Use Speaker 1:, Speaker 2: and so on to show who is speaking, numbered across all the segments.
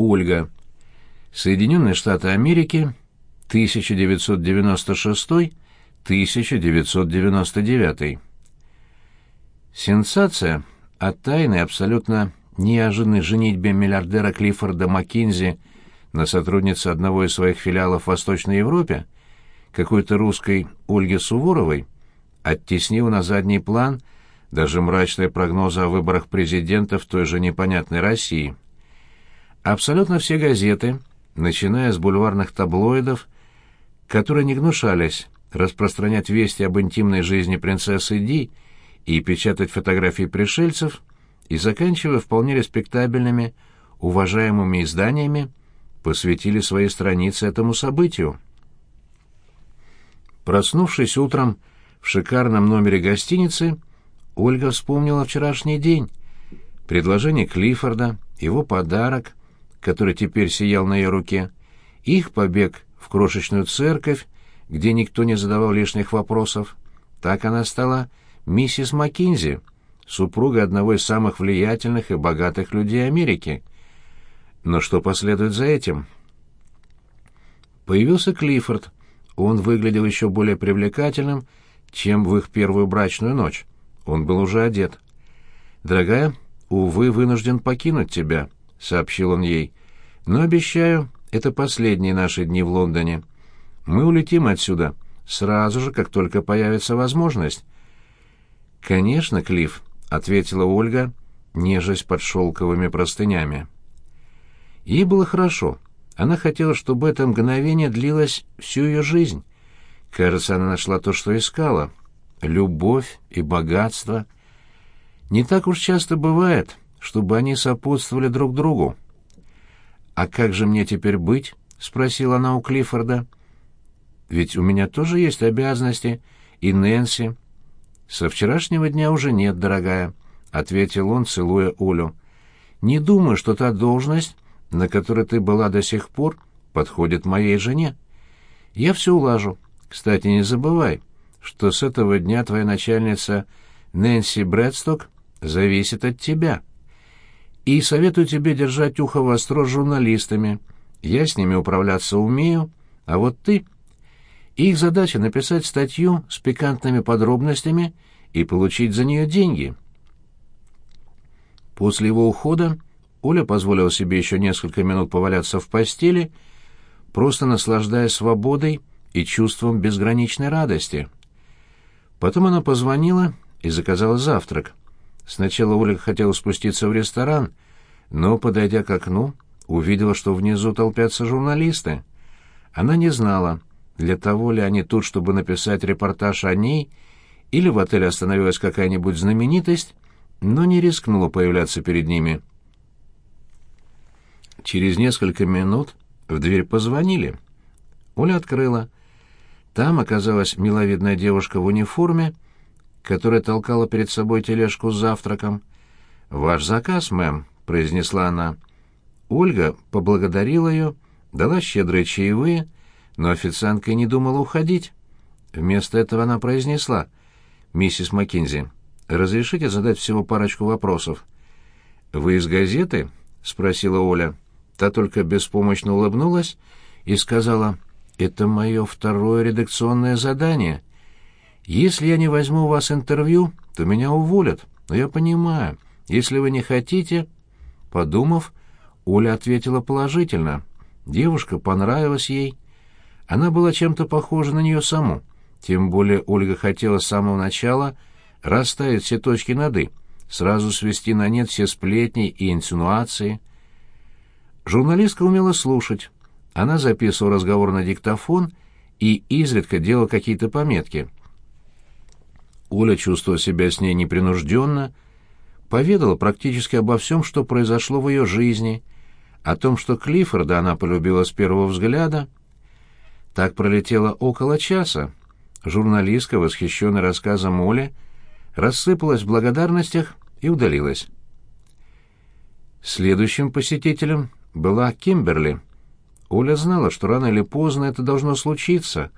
Speaker 1: Ольга. Соединенные Штаты Америки, 1996-1999. Сенсация о тайной абсолютно неожиданной женитьбе миллиардера Клиффорда Маккинзи на сотруднице одного из своих филиалов в Восточной Европе, какой-то русской Ольги Суворовой, оттеснила на задний план даже мрачные прогнозы о выборах президента в той же непонятной России. Абсолютно все газеты, начиная с бульварных таблоидов, которые не гнушались распространять вести об интимной жизни принцессы Ди и печатать фотографии пришельцев, и заканчивая вполне респектабельными, уважаемыми изданиями, посвятили свои страницы этому событию. Проснувшись утром в шикарном номере гостиницы, Ольга вспомнила вчерашний день, предложение Клиффорда, его подарок, который теперь сиял на ее руке, их побег в крошечную церковь, где никто не задавал лишних вопросов. Так она стала миссис Маккинзи, супругой одного из самых влиятельных и богатых людей Америки. Но что последует за этим? Появился Клиффорд. Он выглядел еще более привлекательным, чем в их первую брачную ночь. Он был уже одет. «Дорогая, увы, вынужден покинуть тебя», — сообщил он ей. «Но обещаю, это последние наши дни в Лондоне. Мы улетим отсюда сразу же, как только появится возможность». «Конечно, Клифф», — ответила Ольга, нежесть под шелковыми простынями. Ей было хорошо. Она хотела, чтобы это мгновение длилось всю ее жизнь. Кажется, она нашла то, что искала. Любовь и богатство. Не так уж часто бывает, чтобы они сопутствовали друг другу. «А как же мне теперь быть?» — спросила она у Клиффорда. «Ведь у меня тоже есть обязанности, и Нэнси». «Со вчерашнего дня уже нет, дорогая», — ответил он, целуя Олю. «Не думаю, что та должность, на которой ты была до сих пор, подходит моей жене. Я все улажу. Кстати, не забывай, что с этого дня твоя начальница Нэнси Брэдсток зависит от тебя» и советую тебе держать ухо востро с журналистами. Я с ними управляться умею, а вот ты... Их задача — написать статью с пикантными подробностями и получить за нее деньги. После его ухода Оля позволила себе еще несколько минут поваляться в постели, просто наслаждаясь свободой и чувством безграничной радости. Потом она позвонила и заказала завтрак. Сначала Ольга хотела спуститься в ресторан, но, подойдя к окну, увидела, что внизу толпятся журналисты. Она не знала, для того ли они тут, чтобы написать репортаж о ней, или в отеле остановилась какая-нибудь знаменитость, но не рискнула появляться перед ними. Через несколько минут в дверь позвонили. Оля открыла. Там оказалась миловидная девушка в униформе, которая толкала перед собой тележку с завтраком. «Ваш заказ, мэм», — произнесла она. Ольга поблагодарила ее, дала щедрые чаевые, но официантка не думала уходить. Вместо этого она произнесла. «Миссис Маккинзи, разрешите задать всего парочку вопросов?» «Вы из газеты?» — спросила Оля. Та только беспомощно улыбнулась и сказала, «Это мое второе редакционное задание». Если я не возьму у вас интервью, то меня уволят. Но я понимаю, если вы не хотите...» Подумав, Оля ответила положительно. Девушка понравилась ей. Она была чем-то похожа на нее саму. Тем более Ольга хотела с самого начала расставить все точки над «и», сразу свести на нет все сплетни и инсинуации. Журналистка умела слушать. Она записывала разговор на диктофон и изредка делала какие-то пометки — Оля чувствовала себя с ней непринужденно, поведала практически обо всем, что произошло в ее жизни, о том, что Клиффорда она полюбила с первого взгляда. Так пролетело около часа. Журналистка, восхищенная рассказом Оли, рассыпалась в благодарностях и удалилась. Следующим посетителем была Кимберли. Оля знала, что рано или поздно это должно случиться.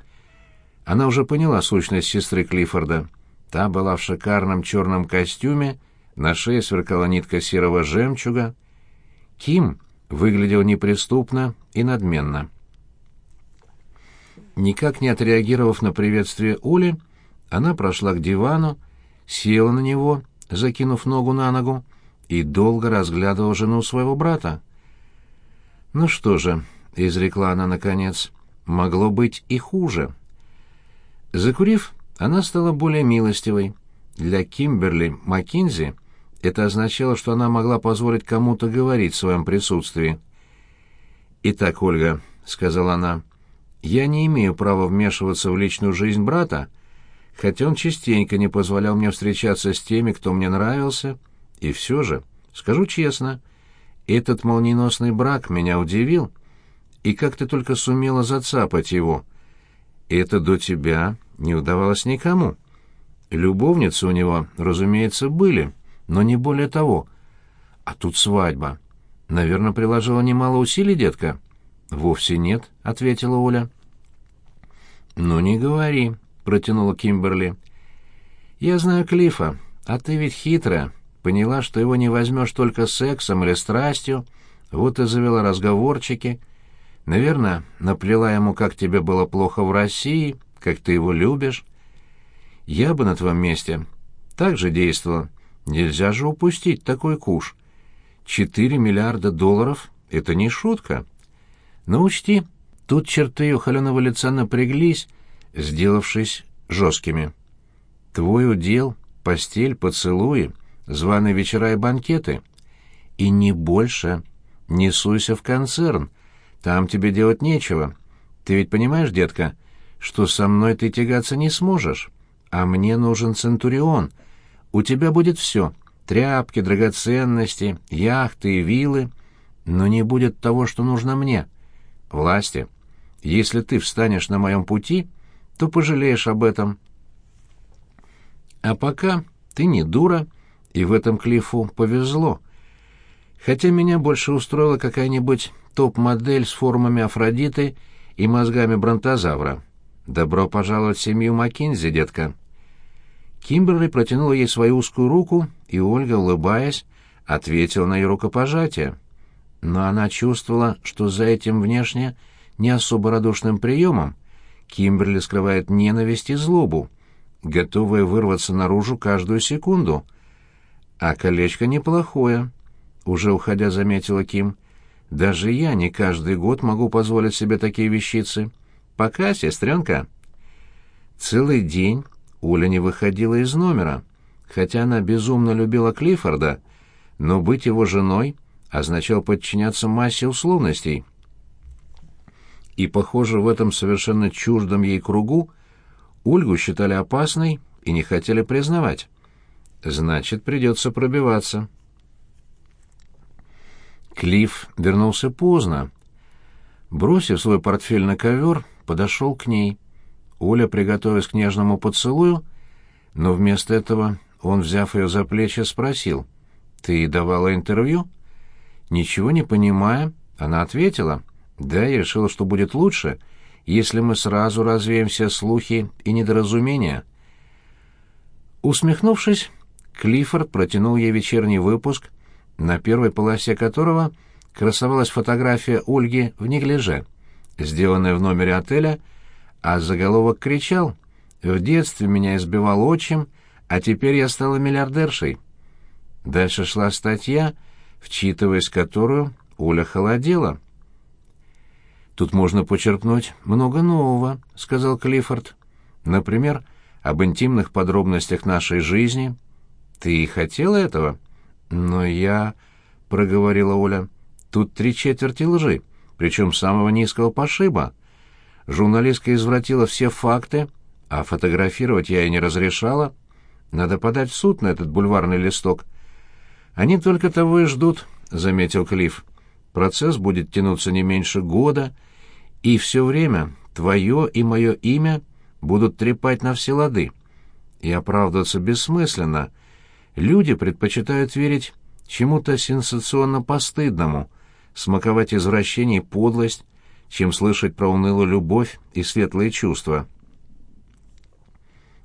Speaker 1: Она уже поняла сущность сестры Клиффорда — Та была в шикарном черном костюме, на шее сверкала нитка серого жемчуга. Ким выглядел неприступно и надменно. Никак не отреагировав на приветствие Оли, она прошла к дивану, села на него, закинув ногу на ногу, и долго разглядывала жену своего брата. «Ну что же», — изрекла она наконец, — «могло быть и хуже». Закурив, она стала более милостивой. Для Кимберли Маккинзи это означало, что она могла позволить кому-то говорить в своем присутствии. «Итак, Ольга», — сказала она, — «я не имею права вмешиваться в личную жизнь брата, хотя он частенько не позволял мне встречаться с теми, кто мне нравился, и все же, скажу честно, этот молниеносный брак меня удивил, и как ты только сумела зацапать его. Это до тебя не удавалось никому. Любовницы у него, разумеется, были, но не более того. А тут свадьба. Наверное, приложила немало усилий, детка. Вовсе нет, ответила Оля. Ну не говори, протянула Кимберли. Я знаю Клифа, а ты ведь хитрая. Поняла, что его не возьмешь только сексом или страстью, вот и завела разговорчики. Наверное, наплела ему, как тебе было плохо в России, как ты его любишь. Я бы на твоем месте так же действовала. Нельзя же упустить такой куш. Четыре миллиарда долларов — это не шутка. Но учти, тут черты ее холеного лица напряглись, сделавшись жесткими. Твой удел — постель, поцелуи, званые вечера и банкеты. И не больше. Не суйся в концерн. Там тебе делать нечего. Ты ведь понимаешь, детка, что со мной ты тягаться не сможешь? А мне нужен Центурион. У тебя будет все — тряпки, драгоценности, яхты и виллы, но не будет того, что нужно мне. Власти. Если ты встанешь на моем пути, то пожалеешь об этом. А пока ты не дура, и в этом Клифу повезло. Хотя меня больше устроила какая-нибудь топ-модель с формами Афродиты и мозгами бронтозавра. Добро пожаловать в семью Маккинзи, детка. Кимберли протянула ей свою узкую руку, и Ольга, улыбаясь, ответила на ее рукопожатие. Но она чувствовала, что за этим внешне не особо радушным приемом Кимберли скрывает ненависть и злобу, готовая вырваться наружу каждую секунду. «А колечко неплохое», — уже уходя заметила Ким. «Даже я не каждый год могу позволить себе такие вещицы. Пока, сестренка». Целый день Оля не выходила из номера, хотя она безумно любила Клиффорда, но быть его женой означало подчиняться массе условностей. И, похоже, в этом совершенно чуждом ей кругу Ольгу считали опасной и не хотели признавать. Значит, придется пробиваться. Клифф вернулся поздно. Бросив свой портфель на ковер, подошел к ней. Оля, приготовясь к нежному поцелую, но вместо этого он, взяв ее за плечи, спросил, «Ты давала интервью?» Ничего не понимая, она ответила, «Да, я решила, что будет лучше, если мы сразу развеем все слухи и недоразумения». Усмехнувшись, Клиффорд протянул ей вечерний выпуск, на первой полосе которого красовалась фотография Ольги в неглиже, сделанная в номере отеля а заголовок кричал «В детстве меня избивал отчим, а теперь я стала миллиардершей». Дальше шла статья, вчитываясь которую Оля холодела. «Тут можно почерпнуть много нового», — сказал Клиффорд. «Например, об интимных подробностях нашей жизни. Ты хотела этого?» «Но я...» — проговорила Оля. «Тут три четверти лжи, причем самого низкого пошиба. Журналистка извратила все факты, а фотографировать я ей не разрешала. Надо подать в суд на этот бульварный листок. Они только того и ждут, — заметил Клифф. Процесс будет тянуться не меньше года, и все время твое и мое имя будут трепать на все лады. И оправдываться бессмысленно. Люди предпочитают верить чему-то сенсационно-постыдному, смаковать извращение и подлость, чем слышать про унылую любовь и светлые чувства.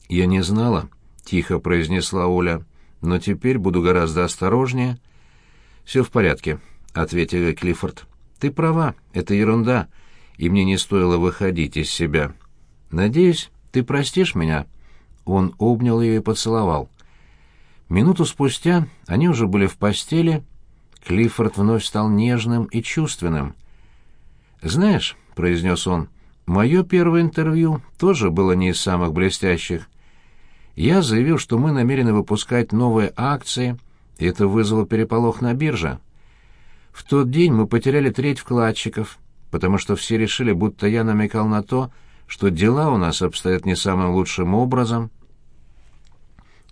Speaker 1: «Я не знала», — тихо произнесла Оля, — «но теперь буду гораздо осторожнее». «Все в порядке. ответил Клиффорд. «Ты права, это ерунда, и мне не стоило выходить из себя. Надеюсь, ты простишь меня?» Он обнял ее и поцеловал. Минуту спустя они уже были в постели. Клиффорд вновь стал нежным и чувственным. «Знаешь», — произнес он, — «мое первое интервью тоже было не из самых блестящих. Я заявил, что мы намерены выпускать новые акции, и это вызвало переполох на бирже. В тот день мы потеряли треть вкладчиков, потому что все решили, будто я намекал на то, что дела у нас обстоят не самым лучшим образом.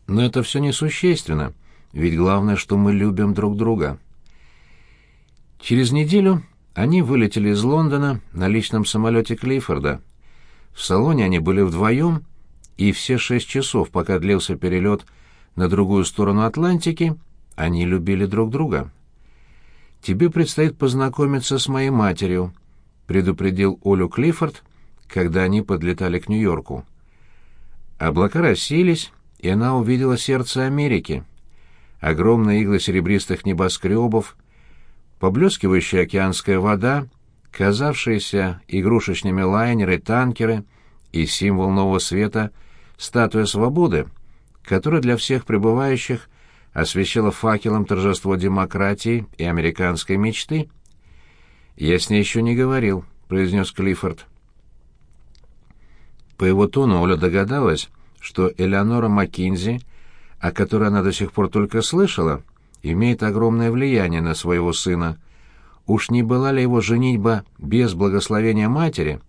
Speaker 1: Но это все несущественно, ведь главное, что мы любим друг друга. Через неделю они вылетели из Лондона на личном самолете Клиффорда. В салоне они были вдвоем, и все шесть часов, пока длился перелет на другую сторону Атлантики, они любили друг друга. «Тебе предстоит познакомиться с моей матерью», — предупредил Олю Клиффорд, когда они подлетали к Нью-Йорку. Облака рассеялись, и она увидела сердце Америки. Огромные иглы серебристых небоскребов, поблескивающая океанская вода, казавшиеся игрушечными лайнеры, танкеры и символ нового света — статуя свободы, которая для всех пребывающих освещала факелом торжество демократии и американской мечты. «Я с ней еще не говорил», — произнес Клиффорд. По его тону Оля догадалась, что Элеонора Маккинзи, о которой она до сих пор только слышала, имеет огромное влияние на своего сына. Уж не была ли его женитьба без благословения матери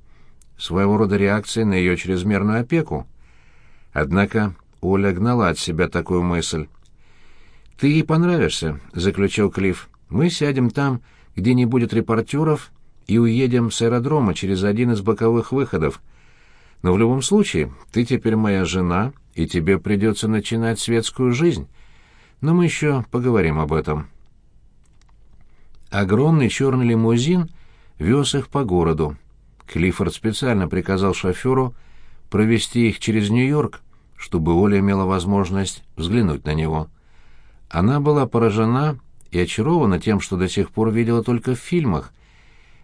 Speaker 1: своего рода реакцией на ее чрезмерную опеку? Однако Оля гнала от себя такую мысль. «Ты ей понравишься», — заключил Клифф. «Мы сядем там, где не будет репортеров, и уедем с аэродрома через один из боковых выходов. Но в любом случае, ты теперь моя жена, и тебе придется начинать светскую жизнь. Но мы еще поговорим об этом». Огромный черный лимузин вез их по городу. Клиффорд специально приказал шоферу провести их через Нью-Йорк, чтобы Оля имела возможность взглянуть на него. Она была поражена и очарована тем, что до сих пор видела только в фильмах.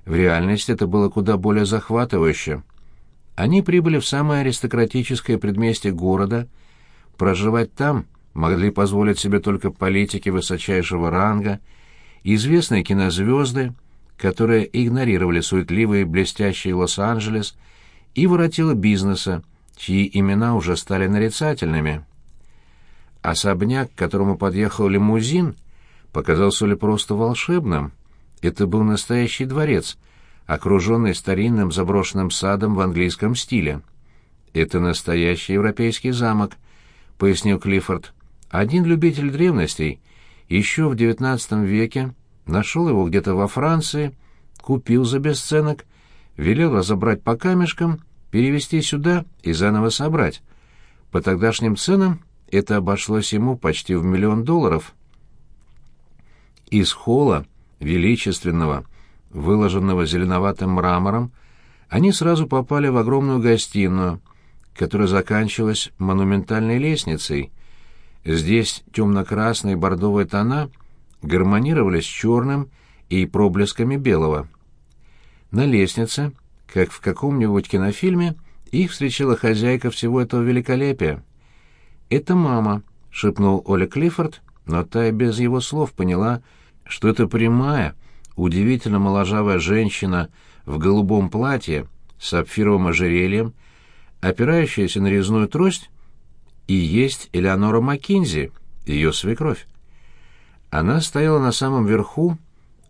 Speaker 1: В реальности это было куда более захватывающе. Они прибыли в самое аристократическое предместье города. Проживать там могли позволить себе только политики высочайшего ранга, известные кинозвезды, которые игнорировали суетливый блестящий Лос-Анджелес, и воротила бизнеса, чьи имена уже стали нарицательными. Особняк, к которому подъехал лимузин, показался ли просто волшебным. Это был настоящий дворец, окруженный старинным заброшенным садом в английском стиле. «Это настоящий европейский замок», — пояснил Клиффорд. «Один любитель древностей еще в XIX веке нашел его где-то во Франции, купил за бесценок, велел разобрать по камешкам, перевезти сюда и заново собрать. По тогдашним ценам это обошлось ему почти в миллион долларов. Из холла, величественного, выложенного зеленоватым мрамором, они сразу попали в огромную гостиную, которая заканчивалась монументальной лестницей. Здесь темно-красные бордовые тона гармонировали с черным и проблесками белого. На лестнице, как в каком-нибудь кинофильме, их встречала хозяйка всего этого великолепия. «Это мама», — шепнул Оля Клиффорд, но та и без его слов поняла, что это прямая, удивительно моложавая женщина в голубом платье с сапфировым ожерельем, опирающаяся на резную трость, и есть Элеонора Маккинзи, ее свекровь. Она стояла на самом верху,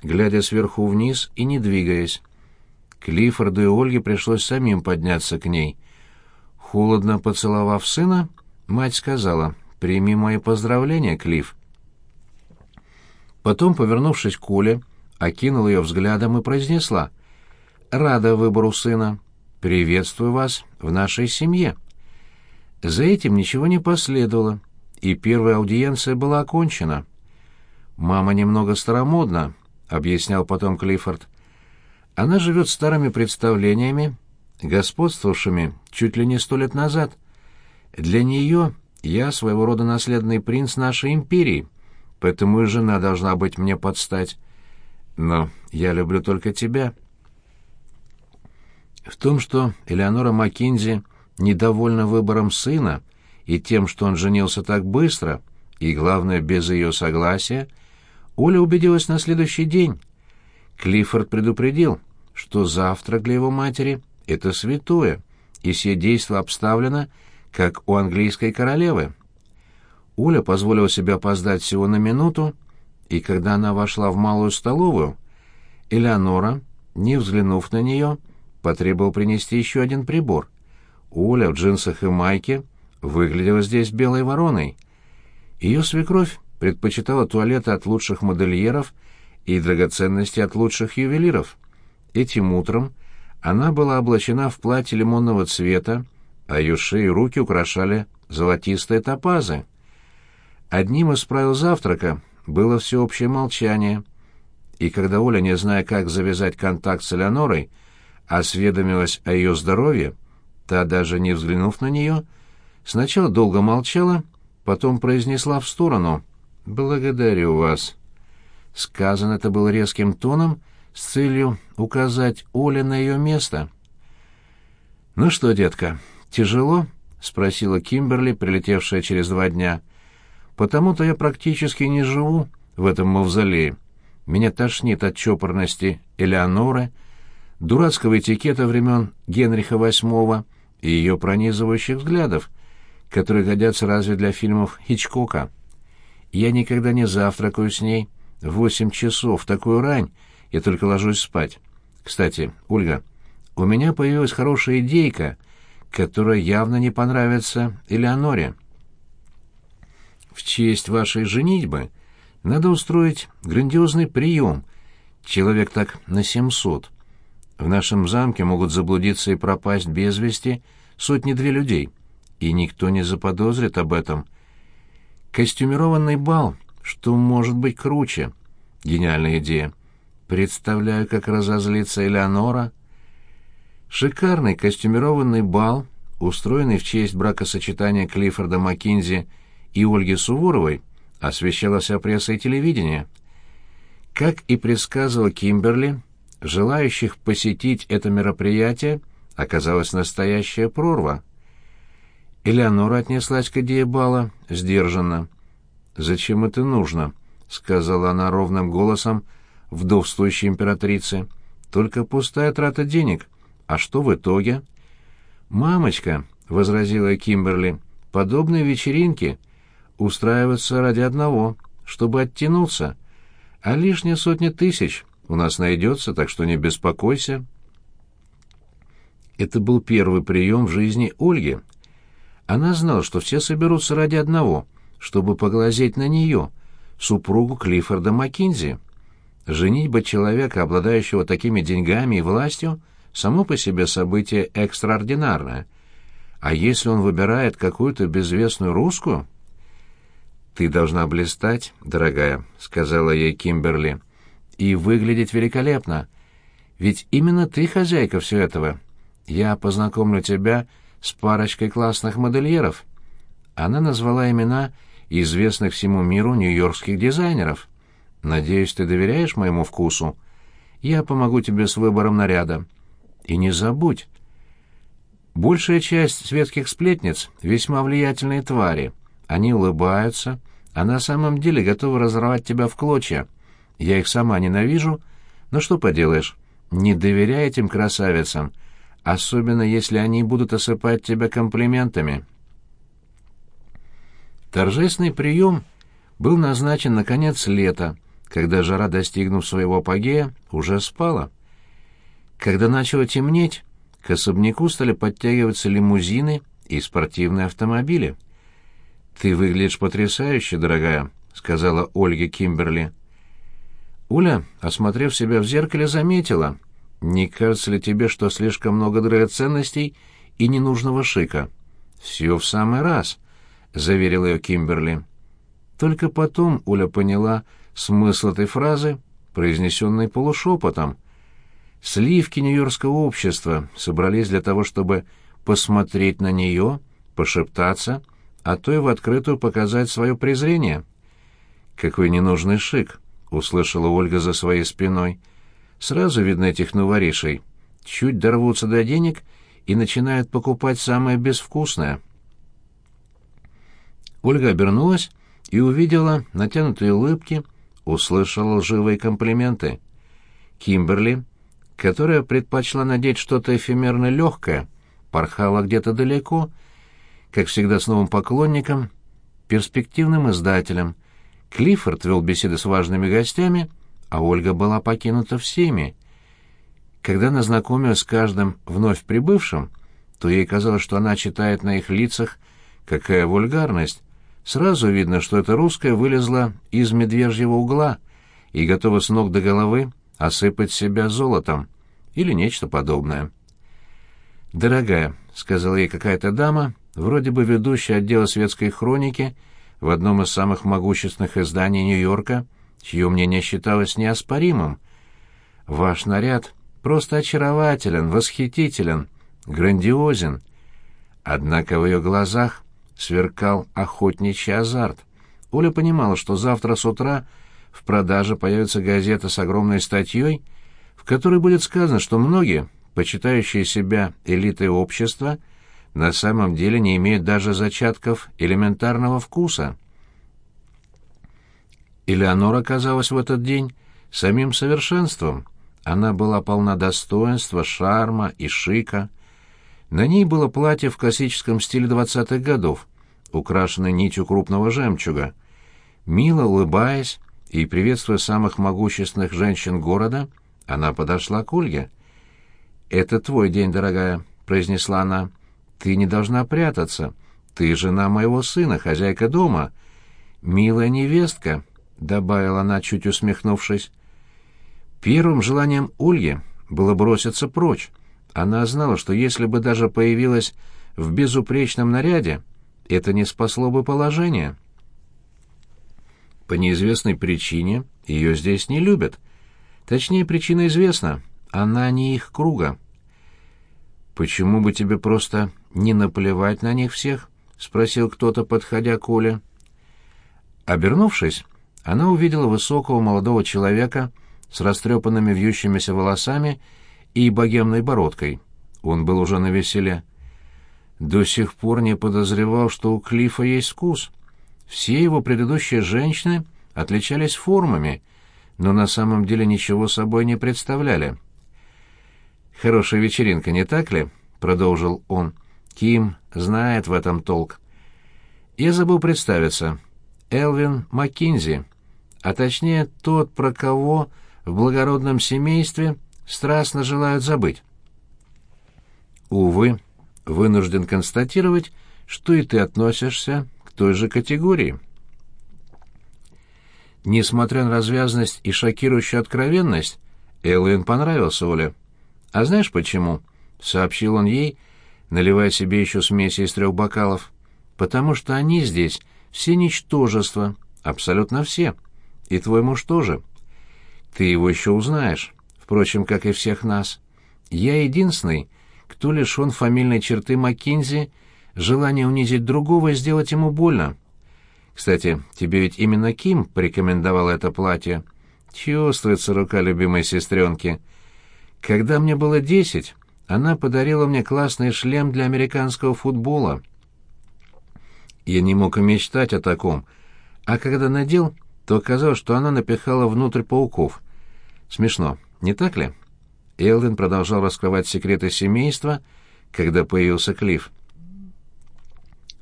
Speaker 1: глядя сверху вниз и не двигаясь. Клиффорду и Ольге пришлось самим подняться к ней. Холодно поцеловав сына, Мать сказала, «Прими мои поздравления, Клифф». Потом, повернувшись к Оле, окинула ее взглядом и произнесла, «Рада выбору сына. Приветствую вас в нашей семье». За этим ничего не последовало, и первая аудиенция была окончена. «Мама немного старомодна», — объяснял потом Клиффорд. «Она живет старыми представлениями, господствовавшими чуть ли не сто лет назад. Для нее я своего рода наследный принц нашей империи, поэтому и жена должна быть мне подстать. Но я люблю только тебя». В том, что Элеонора Маккинзи недовольна выбором сына и тем, что он женился так быстро, и, главное, без ее согласия, Оля убедилась на следующий день. Клиффорд предупредил, что завтрак для его матери — это святое, и все действо обставлено, как у английской королевы. Оля позволила себе опоздать всего на минуту, и когда она вошла в малую столовую, Элеонора, не взглянув на нее, потребовал принести еще один прибор. Оля в джинсах и майке выглядела здесь белой вороной. Ее свекровь предпочитала туалеты от лучших модельеров и драгоценности от лучших ювелиров. Этим утром она была облачена в платье лимонного цвета, а ее шеи и руки украшали золотистые топазы. Одним из правил завтрака было всеобщее молчание, и когда Оля, не зная, как завязать контакт с Элеонорой, осведомилась о ее здоровье, та, даже не взглянув на нее, сначала долго молчала, потом произнесла в сторону «Благодарю вас». Сказано это было резким тоном с целью указать Оле на ее место. «Ну что, детка, тяжело?» — спросила Кимберли, прилетевшая через два дня. «Потому-то я практически не живу в этом мавзолее. Меня тошнит от чопорности Элеоноры, дурацкого этикета времен Генриха VIII и ее пронизывающих взглядов, которые годятся разве для фильмов Хичкока. Я никогда не завтракаю с ней. В восемь часов, в такую рань, я только ложусь спать. Кстати, Ольга, у меня появилась хорошая идейка, которая явно не понравится Элеоноре. В честь вашей женитьбы надо устроить грандиозный прием, человек так на семьсот. В нашем замке могут заблудиться и пропасть без вести сотни-две людей, и никто не заподозрит об этом. Костюмированный бал, что может быть круче? Гениальная идея. Представляю, как разозлится Элеонора. Шикарный костюмированный бал, устроенный в честь бракосочетания Клиффорда Маккинзи и Ольги Суворовой, освещала пресса и телевидение. Как и предсказывал Кимберли, желающих посетить это мероприятие оказалась настоящая прорва. Элеонора отнеслась к идее бала сдержанно. «Зачем это нужно?» — сказала она ровным голосом вдовствующей императрицы. «Только пустая трата денег. А что в итоге?» «Мамочка», — возразила Кимберли, — «подобные вечеринки устраиваются ради одного, чтобы оттянуться, а лишние сотни тысяч у нас найдется, так что не беспокойся». Это был первый прием в жизни Ольги. Она знала, что все соберутся ради одного, чтобы поглазеть на нее, супругу Клиффорда Маккинзи. Женитьба человека, обладающего такими деньгами и властью, само по себе событие экстраординарное. А если он выбирает какую-то безвестную русскую... «Ты должна блистать, дорогая», — сказала ей Кимберли, — «и выглядеть великолепно. Ведь именно ты хозяйка все этого. Я познакомлю тебя с парочкой классных модельеров». Она назвала имена известных всему миру нью-йоркских дизайнеров. «Надеюсь, ты доверяешь моему вкусу? Я помогу тебе с выбором наряда. И не забудь, большая часть светских сплетниц — весьма влиятельные твари. Они улыбаются, а на самом деле готовы разорвать тебя в клочья. Я их сама ненавижу, но что поделаешь, не доверяй этим красавицам, особенно если они будут осыпать тебя комплиментами. Торжественный прием был назначен на конец лета, когда жара, достигнув своего апогея, уже спала. Когда начало темнеть, к особняку стали подтягиваться лимузины и спортивные автомобили. «Ты выглядишь потрясающе, дорогая», — сказала Ольге Кимберли. Уля, осмотрев себя в зеркале, заметила — не кажется ли тебе, что слишком много драгоценностей и ненужного шика? Все в самый раз, заверил ее Кимберли. Только потом Уля поняла смысл этой фразы, произнесенной полушепотом. Сливки нью-йоркского общества собрались для того, чтобы посмотреть на нее, пошептаться, а то и в открытую показать свое презрение. Какой ненужный шик! услышала Ольга за своей спиной. «Сразу видно этих новоришей. Чуть дорвутся до денег и начинают покупать самое безвкусное». Ольга обернулась и увидела натянутые улыбки, услышала лживые комплименты. Кимберли, которая предпочла надеть что-то эфемерно легкое, порхала где-то далеко, как всегда с новым поклонником, перспективным издателем. Клиффорд вел беседы с важными гостями, а Ольга была покинута всеми. Когда она знакомилась с каждым вновь прибывшим, то ей казалось, что она читает на их лицах «какая вульгарность», Сразу видно, что эта русская вылезла из медвежьего угла и готова с ног до головы осыпать себя золотом или нечто подобное. «Дорогая», — сказала ей какая-то дама, вроде бы ведущая отдела светской хроники в одном из самых могущественных изданий Нью-Йорка, чье мнение считалось неоспоримым. «Ваш наряд просто очарователен, восхитителен, грандиозен». Однако в ее глазах сверкал охотничий азарт. Оля понимала, что завтра с утра в продаже появится газета с огромной статьей, в которой будет сказано, что многие, почитающие себя элитой общества, на самом деле не имеют даже зачатков элементарного вкуса. Элеонора казалась в этот день самим совершенством. Она была полна достоинства, шарма и шика. На ней было платье в классическом стиле двадцатых годов, украшенной нитью крупного жемчуга. Мило улыбаясь и приветствуя самых могущественных женщин города, она подошла к Ольге. «Это твой день, дорогая», — произнесла она. «Ты не должна прятаться. Ты жена моего сына, хозяйка дома. Милая невестка», — добавила она, чуть усмехнувшись. Первым желанием Ольги было броситься прочь. Она знала, что если бы даже появилась в безупречном наряде, это не спасло бы положение. По неизвестной причине ее здесь не любят. Точнее, причина известна. Она не их круга. «Почему бы тебе просто не наплевать на них всех?» — спросил кто-то, подходя к Оле. Обернувшись, она увидела высокого молодого человека с растрепанными вьющимися волосами и богемной бородкой. Он был уже на веселе. До сих пор не подозревал, что у Клифа есть вкус. Все его предыдущие женщины отличались формами, но на самом деле ничего собой не представляли. «Хорошая вечеринка, не так ли?» — продолжил он. «Ким знает в этом толк». «Я забыл представиться. Элвин Маккинзи, а точнее тот, про кого в благородном семействе страстно желают забыть». Увы, вынужден констатировать, что и ты относишься к той же категории. Несмотря на развязность и шокирующую откровенность, Элвин понравился Оле. «А знаешь почему?» — сообщил он ей, наливая себе еще смеси из трех бокалов. «Потому что они здесь все ничтожества, абсолютно все. И твой муж тоже. Ты его еще узнаешь, впрочем, как и всех нас. Я единственный, кто лишен фамильной черты Маккинзи, желания унизить другого и сделать ему больно. Кстати, тебе ведь именно Ким порекомендовал это платье. Чувствуется рука любимой сестренки. Когда мне было десять, она подарила мне классный шлем для американского футбола. Я не мог и мечтать о таком, а когда надел, то оказалось, что она напихала внутрь пауков. Смешно, не так ли?» Элвин продолжал раскрывать секреты семейства, когда появился Клифф.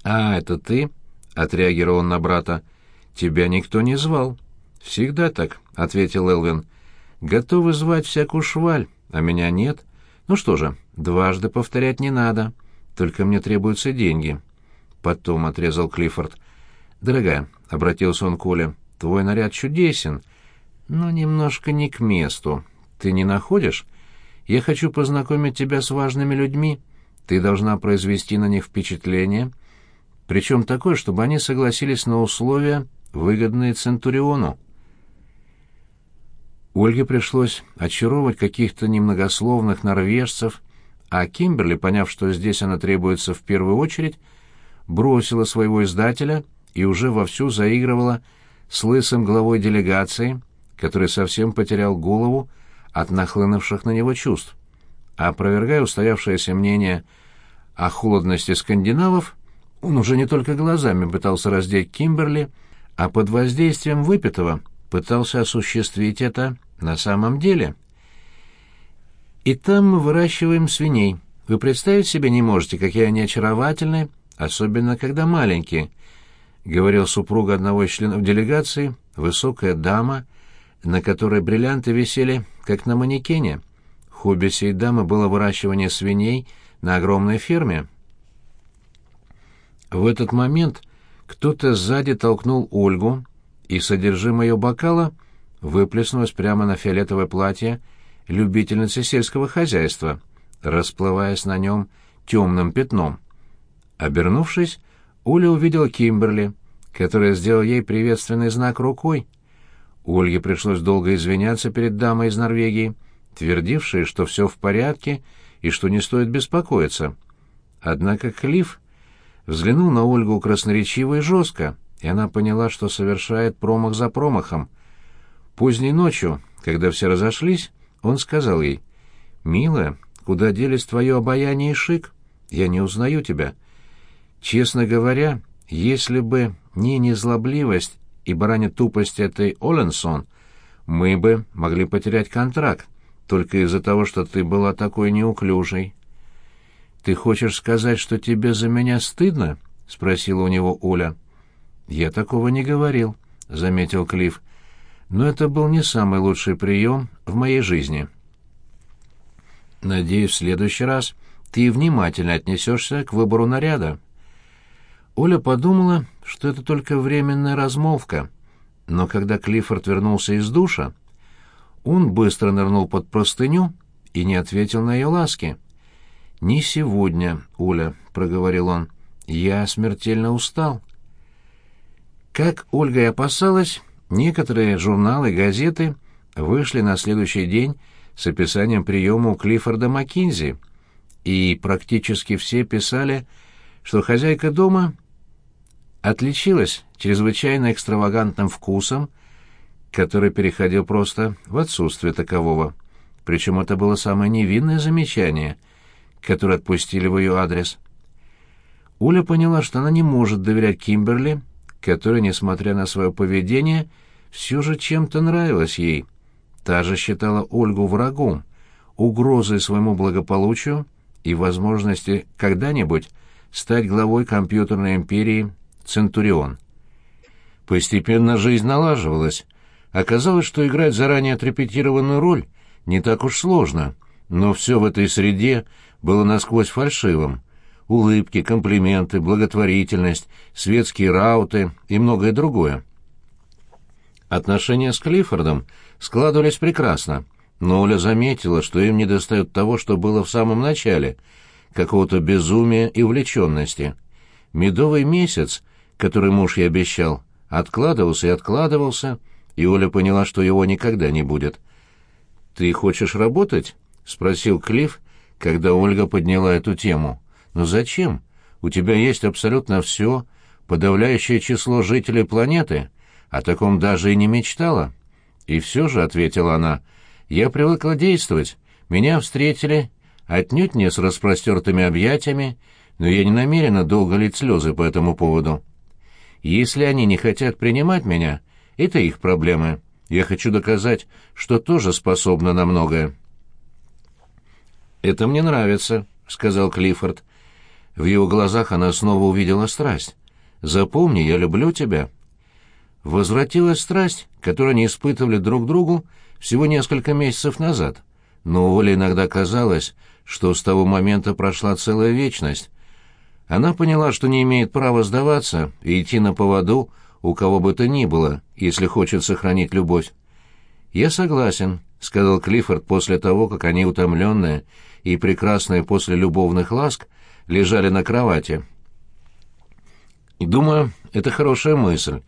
Speaker 1: «А, это ты?» — отреагировал на брата. «Тебя никто не звал». «Всегда так», — ответил Элвин. «Готовы звать всякую шваль, а меня нет. Ну что же, дважды повторять не надо. Только мне требуются деньги». Потом отрезал Клиффорд. «Дорогая», — обратился он к Оле, — «твой наряд чудесен, но немножко не к месту. Ты не находишь?» Я хочу познакомить тебя с важными людьми. Ты должна произвести на них впечатление, причем такое, чтобы они согласились на условия, выгодные Центуриону. Ольге пришлось очаровывать каких-то немногословных норвежцев, а Кимберли, поняв, что здесь она требуется в первую очередь, бросила своего издателя и уже вовсю заигрывала с лысым главой делегации, который совсем потерял голову от нахлынувших на него чувств. Опровергая устоявшееся мнение о холодности скандинавов, он уже не только глазами пытался раздеть Кимберли, а под воздействием выпитого пытался осуществить это на самом деле. «И там мы выращиваем свиней. Вы представить себе не можете, какие они очаровательные, особенно когда маленькие», — говорил супруга одного из членов делегации, высокая дама, на которой бриллианты висели, как на манекене. Хобби сей дамы было выращивание свиней на огромной ферме. В этот момент кто-то сзади толкнул Ольгу, и содержимое ее бокала выплеснулось прямо на фиолетовое платье любительницы сельского хозяйства, расплываясь на нем темным пятном. Обернувшись, Оля увидела Кимберли, которая сделала ей приветственный знак рукой. Ольге пришлось долго извиняться перед дамой из Норвегии, твердившей, что все в порядке и что не стоит беспокоиться. Однако Клифф взглянул на Ольгу красноречиво и жестко, и она поняла, что совершает промах за промахом. Поздней ночью, когда все разошлись, он сказал ей, «Милая, куда делись твое обаяние и шик? Я не узнаю тебя. Честно говоря, если бы не незлобливость и баранья тупость этой Оленсон, мы бы могли потерять контракт только из-за того, что ты была такой неуклюжей». «Ты хочешь сказать, что тебе за меня стыдно?» — спросила у него Оля. «Я такого не говорил», — заметил Клифф. «Но это был не самый лучший прием в моей жизни». «Надеюсь, в следующий раз ты внимательно отнесешься к выбору наряда». Оля подумала, что это только временная размолвка, но когда Клиффорд вернулся из душа, он быстро нырнул под простыню и не ответил на ее ласки. «Не сегодня, Оля», — проговорил он. «Я смертельно устал». Как Ольга и опасалась, некоторые журналы и газеты вышли на следующий день с описанием приема у Клиффорда Маккинзи, и практически все писали, что хозяйка дома отличилась чрезвычайно экстравагантным вкусом, который переходил просто в отсутствие такового. Причем это было самое невинное замечание — который отпустили в ее адрес. Уля поняла, что она не может доверять Кимберли, которая, несмотря на свое поведение, все же чем-то нравилась ей. Та же считала Ольгу врагом, угрозой своему благополучию и возможности когда-нибудь стать главой компьютерной империи «Центурион». Постепенно жизнь налаживалась. Оказалось, что играть заранее отрепетированную роль не так уж сложно, но все в этой среде было насквозь фальшивым. Улыбки, комплименты, благотворительность, светские рауты и многое другое. Отношения с Клиффордом складывались прекрасно, но Оля заметила, что им недостает того, что было в самом начале, какого-то безумия и увлеченности. Медовый месяц, который муж ей обещал, откладывался и откладывался, и Оля поняла, что его никогда не будет. «Ты хочешь работать?» — спросил Клифф, когда Ольга подняла эту тему. «Но зачем? У тебя есть абсолютно все, подавляющее число жителей планеты. О таком даже и не мечтала». «И все же», — ответила она, — «я привыкла действовать. Меня встретили, отнюдь не с распростертыми объятиями, но я не намерена долго лить слезы по этому поводу. Если они не хотят принимать меня, это их проблемы. Я хочу доказать, что тоже способна на многое». «Это мне нравится», — сказал Клиффорд. В его глазах она снова увидела страсть. «Запомни, я люблю тебя». Возвратилась страсть, которую они испытывали друг другу всего несколько месяцев назад. Но Оле иногда казалось, что с того момента прошла целая вечность. Она поняла, что не имеет права сдаваться и идти на поводу у кого бы то ни было, если хочет сохранить любовь. «Я согласен», — сказал Клиффорд после того, как они, утомленные и прекрасные после любовных ласк, лежали на кровати. «Думаю, это хорошая мысль.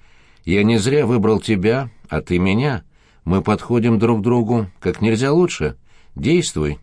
Speaker 1: Я не зря выбрал тебя, а ты меня. Мы подходим друг другу как нельзя лучше. Действуй».